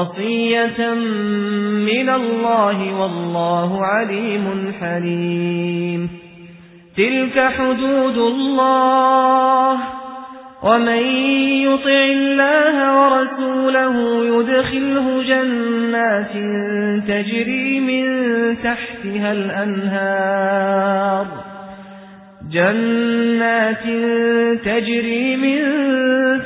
وصية من الله والله عليم حليم. تلك حدود الله. ومن يطع الله ورسوله يدخله جنات تجري من تحتها الأنهار. جنات تجري من